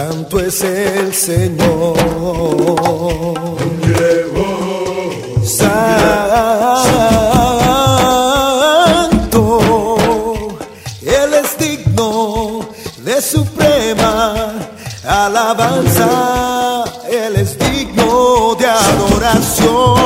Santo es el Señor. Santo, Él es digno de suprema alabanza, Él es digno de adoración.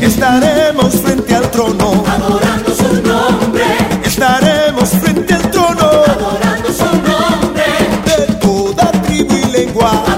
Estaremos frente al trono, adorando su nombre. Estaremos frente al trono, adorando su nombre. De toda tribu y lengua.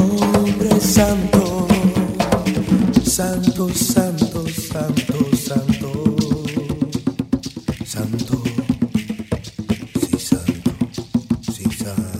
nombre santo, santo, santo, santo, santo, santo, sí, santo, sí, santo.